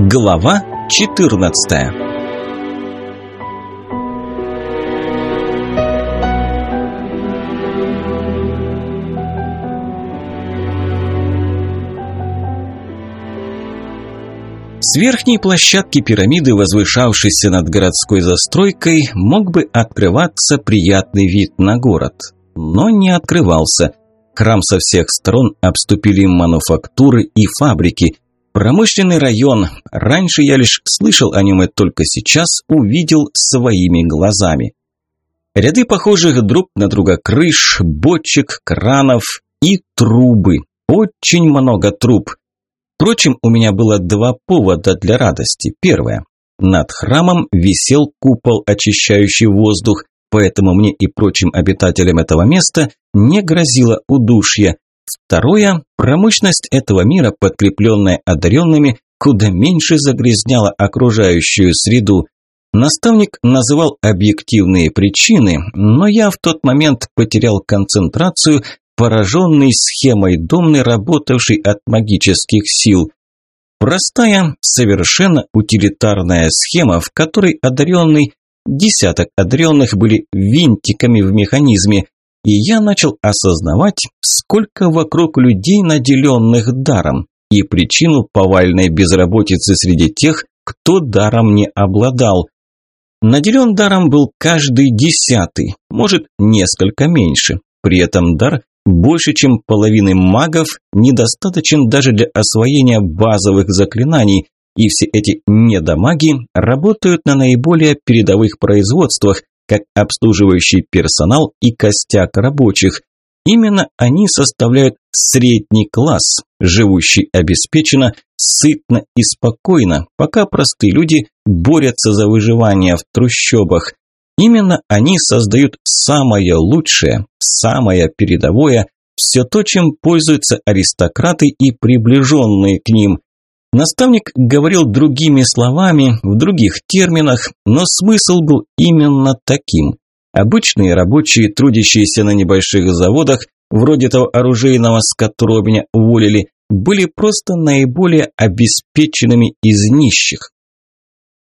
Глава 14 С верхней площадки пирамиды, возвышавшейся над городской застройкой, мог бы открываться приятный вид на город. Но не открывался. Храм со всех сторон обступили мануфактуры и фабрики – Промышленный район. Раньше я лишь слышал о нем и только сейчас увидел своими глазами. Ряды похожих друг на друга крыш, бочек, кранов и трубы. Очень много труб. Впрочем, у меня было два повода для радости. Первое. Над храмом висел купол, очищающий воздух, поэтому мне и прочим обитателям этого места не грозило удушье. Второе, промышленность этого мира, подкрепленная одаренными, куда меньше загрязняла окружающую среду. Наставник называл объективные причины, но я в тот момент потерял концентрацию, пораженный схемой домны, работавшей от магических сил. Простая, совершенно утилитарная схема, в которой одаренный, десяток одаренных были винтиками в механизме, и я начал осознавать, сколько вокруг людей, наделенных даром, и причину повальной безработицы среди тех, кто даром не обладал. Наделен даром был каждый десятый, может, несколько меньше. При этом дар больше, чем половины магов, недостаточен даже для освоения базовых заклинаний, и все эти недомаги работают на наиболее передовых производствах, как обслуживающий персонал и костяк рабочих. Именно они составляют средний класс, живущий обеспеченно, сытно и спокойно, пока простые люди борются за выживание в трущобах. Именно они создают самое лучшее, самое передовое, все то, чем пользуются аристократы и приближенные к ним. Наставник говорил другими словами, в других терминах, но смысл был именно таким. Обычные рабочие, трудящиеся на небольших заводах, вроде того оружейного, с которого меня уволили, были просто наиболее обеспеченными из нищих.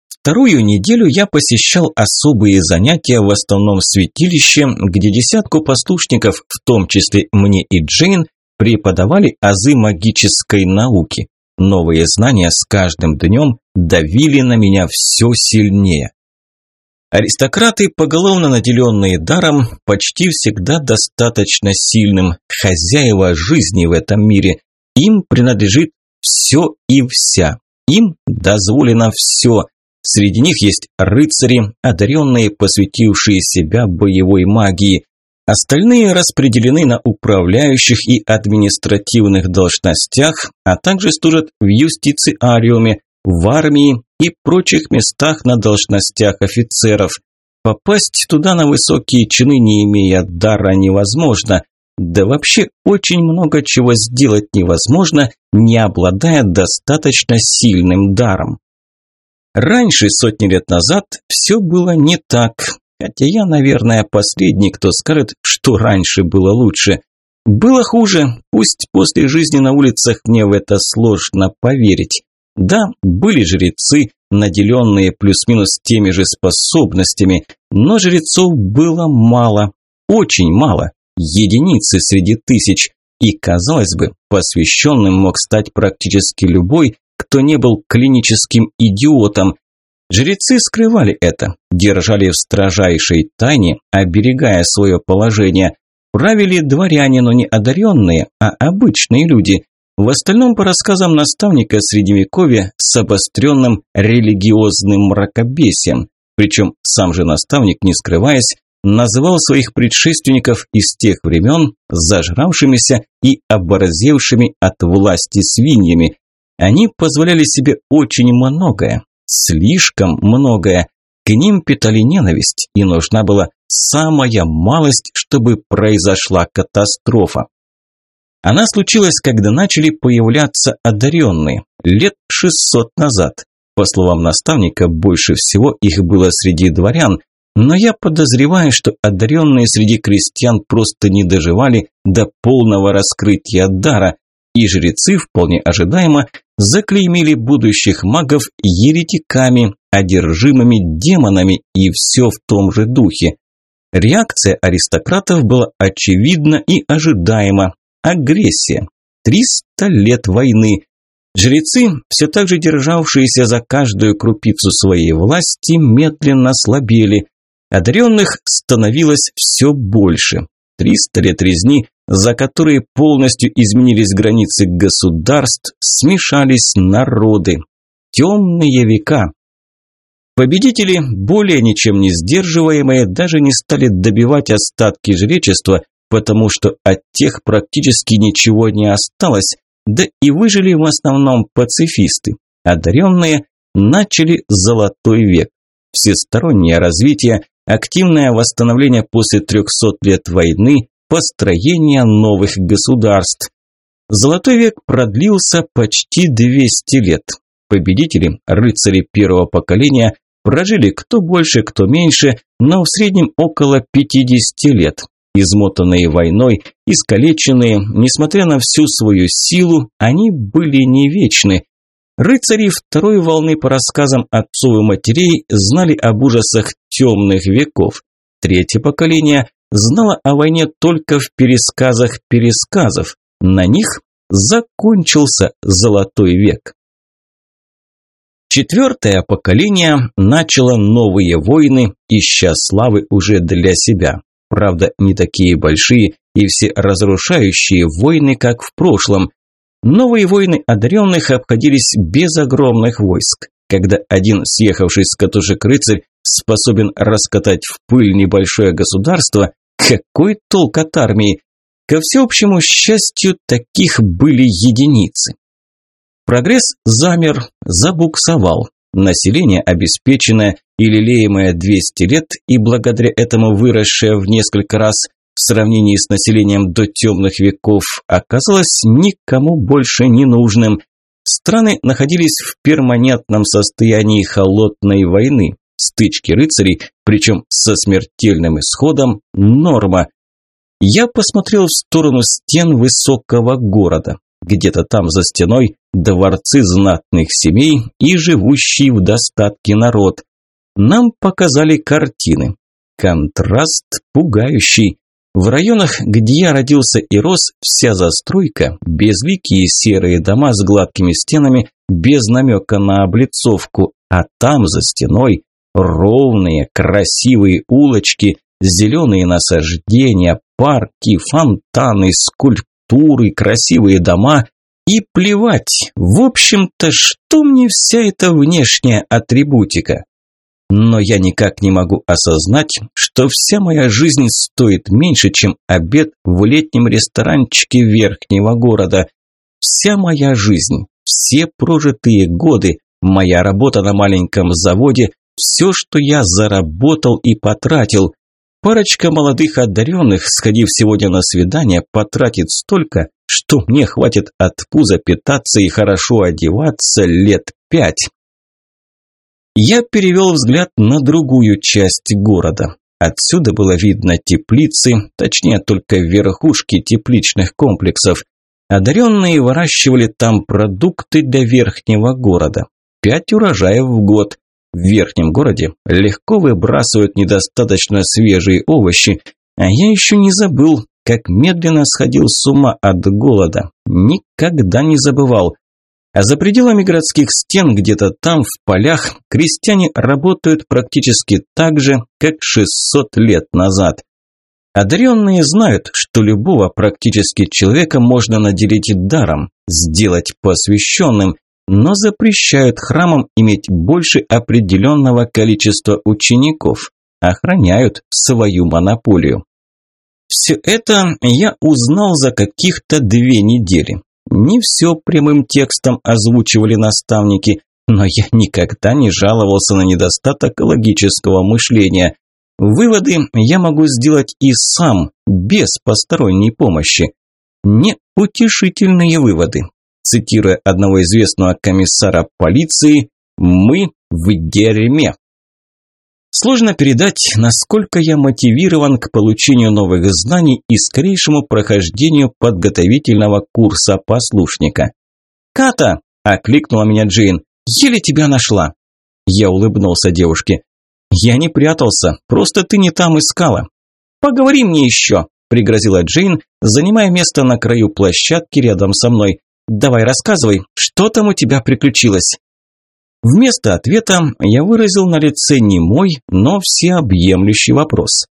Вторую неделю я посещал особые занятия в основном святилище, где десятку послушников, в том числе мне и Джейн, преподавали азы магической науки. Новые знания с каждым днем давили на меня все сильнее. Аристократы, поголовно наделенные даром, почти всегда достаточно сильным, хозяева жизни в этом мире. Им принадлежит все и вся. Им дозволено все. Среди них есть рыцари, одаренные, посвятившие себя боевой магии. Остальные распределены на управляющих и административных должностях, а также служат в юстициариуме, в армии и прочих местах на должностях офицеров. Попасть туда на высокие чины, не имея дара, невозможно. Да вообще очень много чего сделать невозможно, не обладая достаточно сильным даром. Раньше, сотни лет назад, все было не так, Хотя я, наверное, последний, кто скажет, что раньше было лучше. Было хуже, пусть после жизни на улицах мне в это сложно поверить. Да, были жрецы, наделенные плюс-минус теми же способностями, но жрецов было мало, очень мало, единицы среди тысяч. И, казалось бы, посвященным мог стать практически любой, кто не был клиническим идиотом, Жрецы скрывали это, держали в строжайшей тайне, оберегая свое положение. Правили дворяне, но не одаренные, а обычные люди. В остальном, по рассказам наставника Средневековья, с обостренным религиозным мракобесием. Причем сам же наставник, не скрываясь, называл своих предшественников из тех времен зажравшимися и оборзевшими от власти свиньями. Они позволяли себе очень многое, слишком многое. К ним питали ненависть, и нужна была самая малость, чтобы произошла катастрофа. Она случилась, когда начали появляться одаренные, лет 600 назад. По словам наставника, больше всего их было среди дворян, но я подозреваю, что одаренные среди крестьян просто не доживали до полного раскрытия дара, и жрецы, вполне ожидаемо, заклеймили будущих магов еретиками, одержимыми демонами и все в том же духе. Реакция аристократов была очевидна и ожидаема. Агрессия. Триста лет войны. Жрецы, все так же державшиеся за каждую крупицу своей власти, медленно слабели. Одаренных становилось все больше. Триста лет резни, за которые полностью изменились границы государств, смешались народы. Темные века. Победители, более ничем не сдерживаемые, даже не стали добивать остатки жречества, потому что от тех практически ничего не осталось, да и выжили в основном пацифисты. Одаренные начали золотой век. Всестороннее развитие, активное восстановление после 300 лет войны, построение новых государств. Золотой век продлился почти 200 лет. Победители, рыцари первого поколения, прожили кто больше, кто меньше, но в среднем около 50 лет. Измотанные войной, искалеченные, несмотря на всю свою силу, они были не вечны. Рыцари второй волны по рассказам отцов и матерей знали об ужасах темных веков. Третье поколение знало о войне только в пересказах пересказов. На них закончился золотой век. Четвертое поколение начало новые войны, ища славы уже для себя. Правда, не такие большие и все разрушающие войны, как в прошлом. Новые войны одаренных обходились без огромных войск. Когда один съехавший с катушек рыцарь способен раскатать в пыль небольшое государство, какой толк от армии? Ко всеобщему счастью, таких были единицы. Прогресс замер, забуксовал. Население обеспеченное и лелеемое 200 лет и благодаря этому выросшее в несколько раз в сравнении с населением до темных веков оказалось никому больше не нужным. Страны находились в перманентном состоянии холодной войны. Стычки рыцарей, причем со смертельным исходом, норма. Я посмотрел в сторону стен высокого города. Где-то там за стеной дворцы знатных семей и живущий в достатке народ. Нам показали картины. Контраст пугающий. В районах, где я родился и рос, вся застройка, безликие серые дома с гладкими стенами, без намека на облицовку, а там за стеной ровные, красивые улочки, зеленые насаждения, парки, фонтаны, скульптуры, красивые дома и плевать, в общем-то, что мне вся эта внешняя атрибутика? Но я никак не могу осознать, что вся моя жизнь стоит меньше, чем обед в летнем ресторанчике верхнего города. Вся моя жизнь, все прожитые годы, моя работа на маленьком заводе, все, что я заработал и потратил. Парочка молодых одаренных, сходив сегодня на свидание, потратит столько, что мне хватит от пуза питаться и хорошо одеваться лет пять. Я перевел взгляд на другую часть города. Отсюда было видно теплицы, точнее только верхушки тепличных комплексов. Одаренные выращивали там продукты для верхнего города. Пять урожаев в год. В верхнем городе легко выбрасывают недостаточно свежие овощи, а я еще не забыл, как медленно сходил с ума от голода. Никогда не забывал. А за пределами городских стен, где-то там, в полях, крестьяне работают практически так же, как 600 лет назад. Одаренные знают, что любого практически человека можно наделить даром, сделать посвященным, но запрещают храмам иметь больше определенного количества учеников, охраняют свою монополию. Все это я узнал за каких-то две недели. Не все прямым текстом озвучивали наставники, но я никогда не жаловался на недостаток логического мышления. Выводы я могу сделать и сам, без посторонней помощи. Неутешительные выводы. Цитируя одного известного комиссара полиции, «Мы в дерьме». Сложно передать, насколько я мотивирован к получению новых знаний и скорейшему прохождению подготовительного курса послушника. «Ката!» – окликнула меня Джейн. «Еле тебя нашла!» Я улыбнулся девушке. «Я не прятался, просто ты не там искала». «Поговори мне еще!» – пригрозила Джейн, занимая место на краю площадки рядом со мной. «Давай рассказывай, что там у тебя приключилось?» Вместо ответа я выразил на лице не мой, но всеобъемлющий вопрос.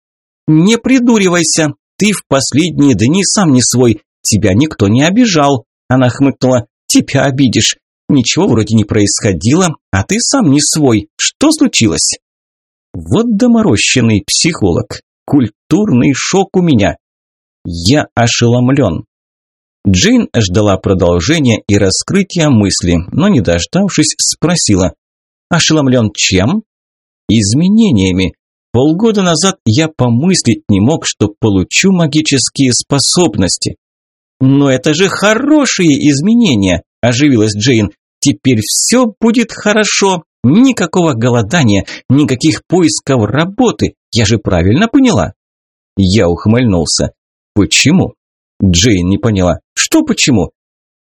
«Не придуривайся, ты в последние дни сам не свой, тебя никто не обижал», – она хмыкнула. «Тебя обидишь. Ничего вроде не происходило, а ты сам не свой. Что случилось?» Вот доморощенный психолог. Культурный шок у меня. Я ошеломлен. Джейн ждала продолжения и раскрытия мысли, но не дождавшись, спросила. «Ошеломлен чем?» «Изменениями. Полгода назад я помыслить не мог, что получу магические способности». «Но это же хорошие изменения!» – оживилась Джейн. «Теперь все будет хорошо. Никакого голодания, никаких поисков работы. Я же правильно поняла?» Я ухмыльнулся. «Почему?» Джейн не поняла. Что почему?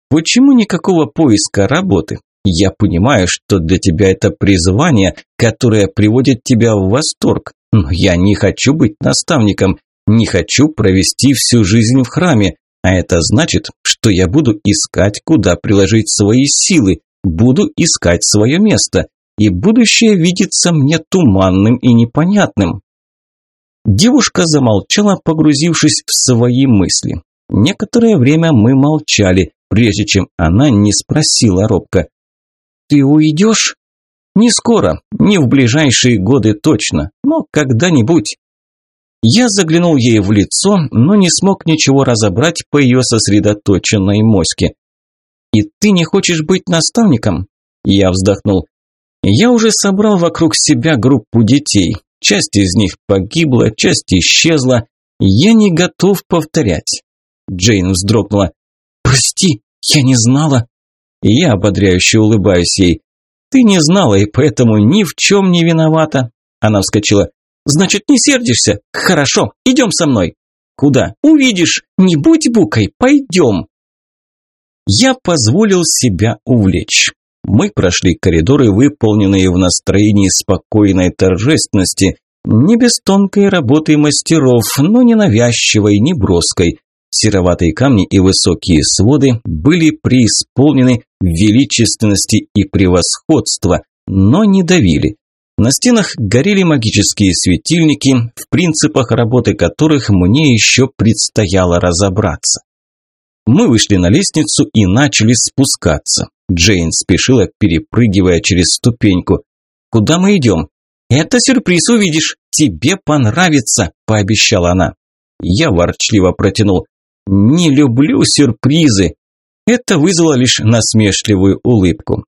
Почему никакого поиска работы? Я понимаю, что для тебя это призвание, которое приводит тебя в восторг. Но я не хочу быть наставником, не хочу провести всю жизнь в храме. А это значит, что я буду искать, куда приложить свои силы, буду искать свое место. И будущее видится мне туманным и непонятным. Девушка замолчала, погрузившись в свои мысли. Некоторое время мы молчали, прежде чем она не спросила робко. «Ты уйдешь?» «Не скоро, не в ближайшие годы точно, но когда-нибудь». Я заглянул ей в лицо, но не смог ничего разобрать по ее сосредоточенной моське. «И ты не хочешь быть наставником?» Я вздохнул. «Я уже собрал вокруг себя группу детей. Часть из них погибла, часть исчезла. Я не готов повторять. Джейн вздрогнула. «Прости, я не знала». Я ободряюще улыбаюсь ей. «Ты не знала и поэтому ни в чем не виновата». Она вскочила. «Значит, не сердишься? Хорошо, идем со мной». «Куда?» «Увидишь. Не будь букой, пойдем». Я позволил себя увлечь. Мы прошли коридоры, выполненные в настроении спокойной торжественности, не без тонкой работы мастеров, но не навязчивой, не броской. Сероватые камни и высокие своды были преисполнены величественности и превосходства, но не давили. На стенах горели магические светильники, в принципах работы которых мне еще предстояло разобраться. Мы вышли на лестницу и начали спускаться. Джейн спешила, перепрыгивая через ступеньку. «Куда мы идем?» «Это сюрприз, увидишь. Тебе понравится», – пообещала она. Я ворчливо протянул. Не люблю сюрпризы. Это вызвало лишь насмешливую улыбку.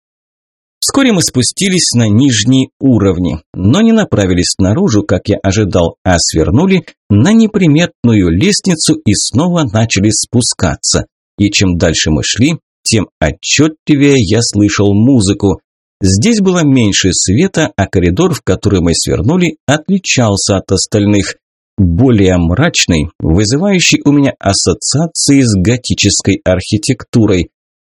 Вскоре мы спустились на нижние уровни, но не направились наружу, как я ожидал, а свернули на неприметную лестницу и снова начали спускаться. И чем дальше мы шли, тем отчетливее я слышал музыку. Здесь было меньше света, а коридор, в который мы свернули, отличался от остальных более мрачный, вызывающий у меня ассоциации с готической архитектурой.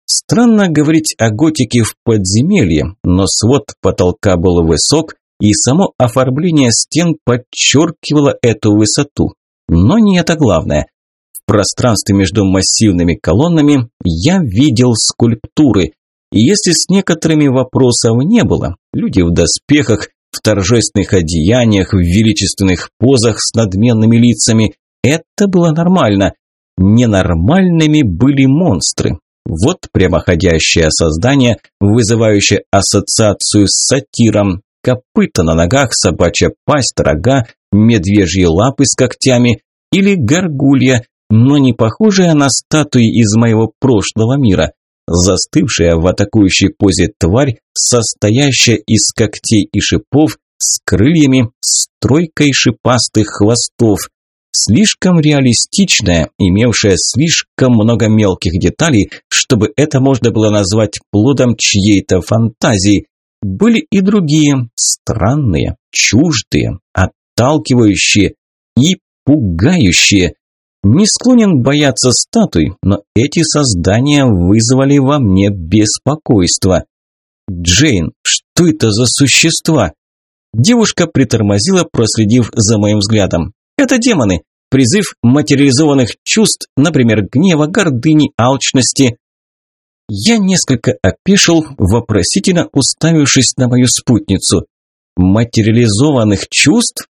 Странно говорить о готике в подземелье, но свод потолка был высок, и само оформление стен подчеркивало эту высоту. Но не это главное. В пространстве между массивными колоннами я видел скульптуры. И если с некоторыми вопросов не было, люди в доспехах, в торжественных одеяниях, в величественных позах с надменными лицами. Это было нормально. Ненормальными были монстры. Вот прямоходящее создание, вызывающее ассоциацию с сатиром. Копыта на ногах, собачья пасть, рога, медвежьи лапы с когтями или горгулья, но не похожая на статуи из моего прошлого мира застывшая в атакующей позе тварь, состоящая из когтей и шипов, с крыльями, с тройкой шипастых хвостов, слишком реалистичная, имевшая слишком много мелких деталей, чтобы это можно было назвать плодом чьей-то фантазии. Были и другие, странные, чуждые, отталкивающие и пугающие. Не склонен бояться статуй, но эти создания вызвали во мне беспокойство. «Джейн, что это за существа?» Девушка притормозила, проследив за моим взглядом. «Это демоны. Призыв материализованных чувств, например, гнева, гордыни, алчности». Я несколько опешил, вопросительно уставившись на мою спутницу. «Материализованных чувств?»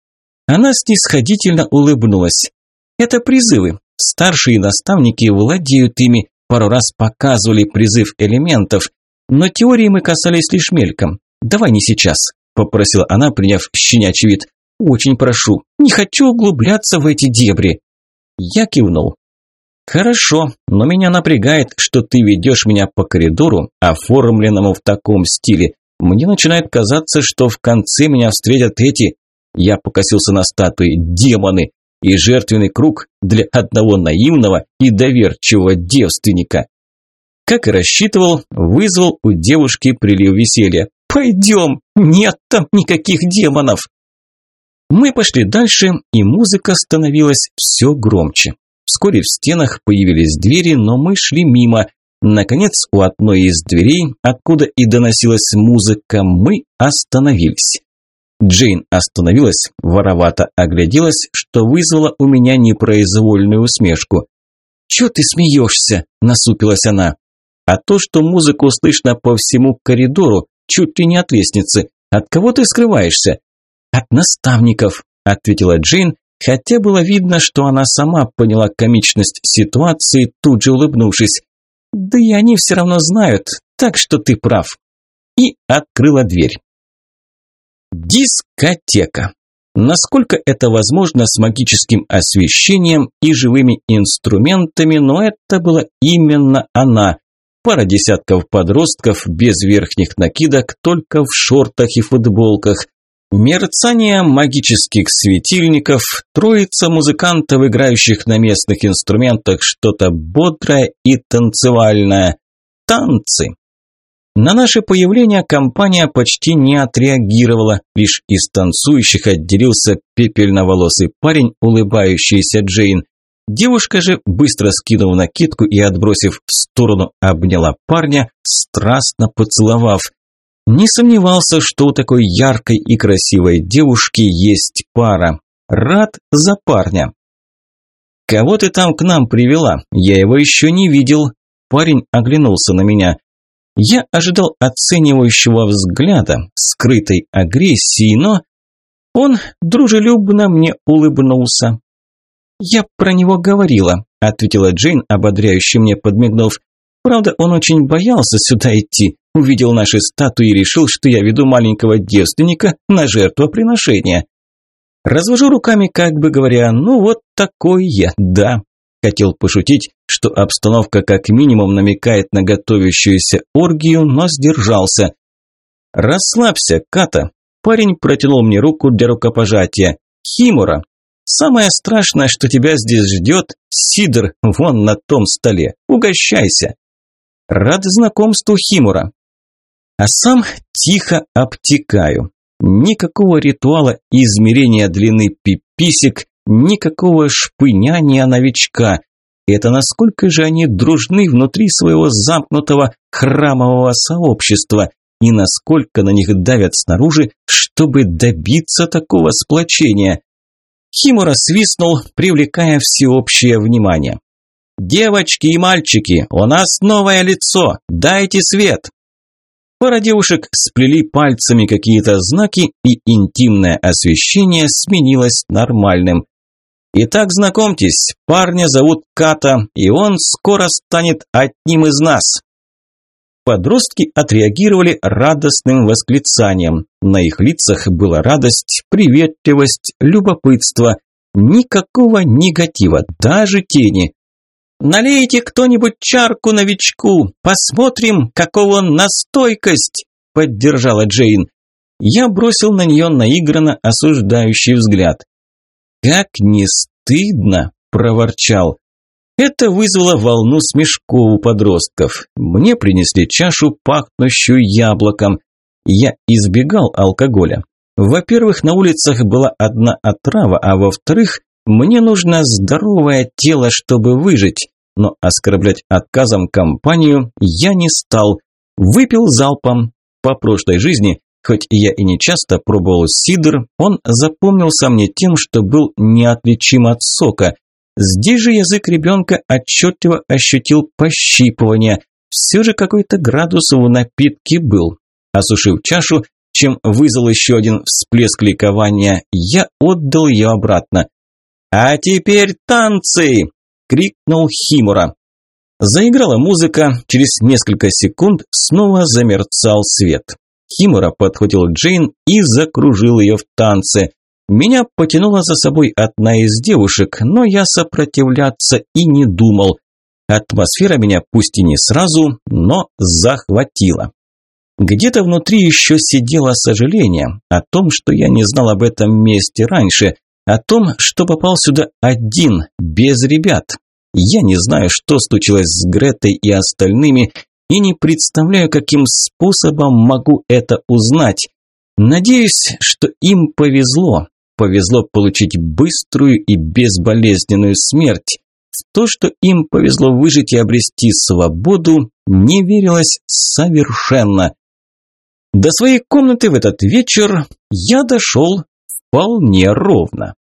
Она снисходительно улыбнулась. «Это призывы. Старшие наставники владеют ими, пару раз показывали призыв элементов, но теории мы касались лишь мельком. Давай не сейчас», – попросила она, приняв щенячий вид. «Очень прошу, не хочу углубляться в эти дебри». Я кивнул. «Хорошо, но меня напрягает, что ты ведешь меня по коридору, оформленному в таком стиле. Мне начинает казаться, что в конце меня встретят эти...» Я покосился на статуи «демоны» и жертвенный круг для одного наивного и доверчивого девственника как и рассчитывал, вызвал у девушки прилив веселья. «Пойдем! Нет там никаких демонов!» Мы пошли дальше, и музыка становилась все громче. Вскоре в стенах появились двери, но мы шли мимо. Наконец, у одной из дверей, откуда и доносилась музыка, мы остановились. Джейн остановилась, воровато огляделась, что вызвало у меня непроизвольную усмешку. «Чё ты смеешься?» – насупилась она а то, что музыку слышно по всему коридору, чуть ли не от лестницы. От кого ты скрываешься? От наставников, ответила Джейн, хотя было видно, что она сама поняла комичность ситуации, тут же улыбнувшись. Да и они все равно знают, так что ты прав. И открыла дверь. Дискотека. Насколько это возможно с магическим освещением и живыми инструментами, но это была именно она, пара десятков подростков без верхних накидок, только в шортах и футболках, мерцание магических светильников, троица музыкантов, играющих на местных инструментах что-то бодрое и танцевальное. Танцы. На наше появление компания почти не отреагировала, лишь из танцующих отделился пепельноволосый парень, улыбающийся Джейн. Девушка же, быстро скинув накидку и отбросив в сторону, обняла парня, страстно поцеловав. Не сомневался, что у такой яркой и красивой девушки есть пара. Рад за парня. «Кого ты там к нам привела? Я его еще не видел». Парень оглянулся на меня. Я ожидал оценивающего взгляда, скрытой агрессии, но... Он дружелюбно мне улыбнулся. «Я про него говорила», – ответила Джейн, ободряюще мне подмигнув. «Правда, он очень боялся сюда идти, увидел наши статуи и решил, что я веду маленького девственника на жертвоприношение. Развожу руками, как бы говоря, ну вот такой я, да». Хотел пошутить, что обстановка как минимум намекает на готовящуюся оргию, но сдержался. «Расслабься, Ката». Парень протянул мне руку для рукопожатия. «Химура, Самое страшное, что тебя здесь ждет, сидр вон на том столе. Угощайся. Рад знакомству Химура. А сам тихо обтекаю. Никакого ритуала измерения длины пиписек, никакого шпыняния новичка. Это насколько же они дружны внутри своего замкнутого храмового сообщества и насколько на них давят снаружи, чтобы добиться такого сплочения. Химура свистнул, привлекая всеобщее внимание. «Девочки и мальчики, у нас новое лицо, дайте свет!» Пара девушек сплели пальцами какие-то знаки, и интимное освещение сменилось нормальным. «Итак, знакомьтесь, парня зовут Ката, и он скоро станет одним из нас!» Подростки отреагировали радостным восклицанием. На их лицах была радость, приветливость, любопытство. Никакого негатива, даже тени. «Налейте кто-нибудь чарку новичку, посмотрим, какого он на стойкость!» – поддержала Джейн. Я бросил на нее наигранно осуждающий взгляд. «Как не стыдно!» – проворчал. Это вызвало волну смешков у подростков. Мне принесли чашу, пахнущую яблоком. Я избегал алкоголя. Во-первых, на улицах была одна отрава, а во-вторых, Мне нужно здоровое тело, чтобы выжить, но оскорблять отказом компанию я не стал. Выпил залпом. По прошлой жизни, хоть я и не часто пробовал сидр, он запомнился мне тем, что был неотличим от сока. Здесь же язык ребенка отчетливо ощутил пощипывание. Все же какой-то градус в напитке был. Осушив чашу, чем вызвал еще один всплеск ликования, я отдал ее обратно. «А теперь танцы!» – крикнул Химура. Заиграла музыка, через несколько секунд снова замерцал свет. Химура подхватил Джейн и закружил ее в танце. Меня потянула за собой одна из девушек, но я сопротивляться и не думал. Атмосфера меня пусть и не сразу, но захватила. Где-то внутри еще сидело сожаление о том, что я не знал об этом месте раньше, о том, что попал сюда один, без ребят. Я не знаю, что случилось с Гретой и остальными, и не представляю, каким способом могу это узнать. Надеюсь, что им повезло. Повезло получить быструю и безболезненную смерть. В то, что им повезло выжить и обрести свободу, не верилось совершенно. До своей комнаты в этот вечер я дошел вполне ровно.